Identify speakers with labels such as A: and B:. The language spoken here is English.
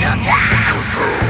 A: Ja, man,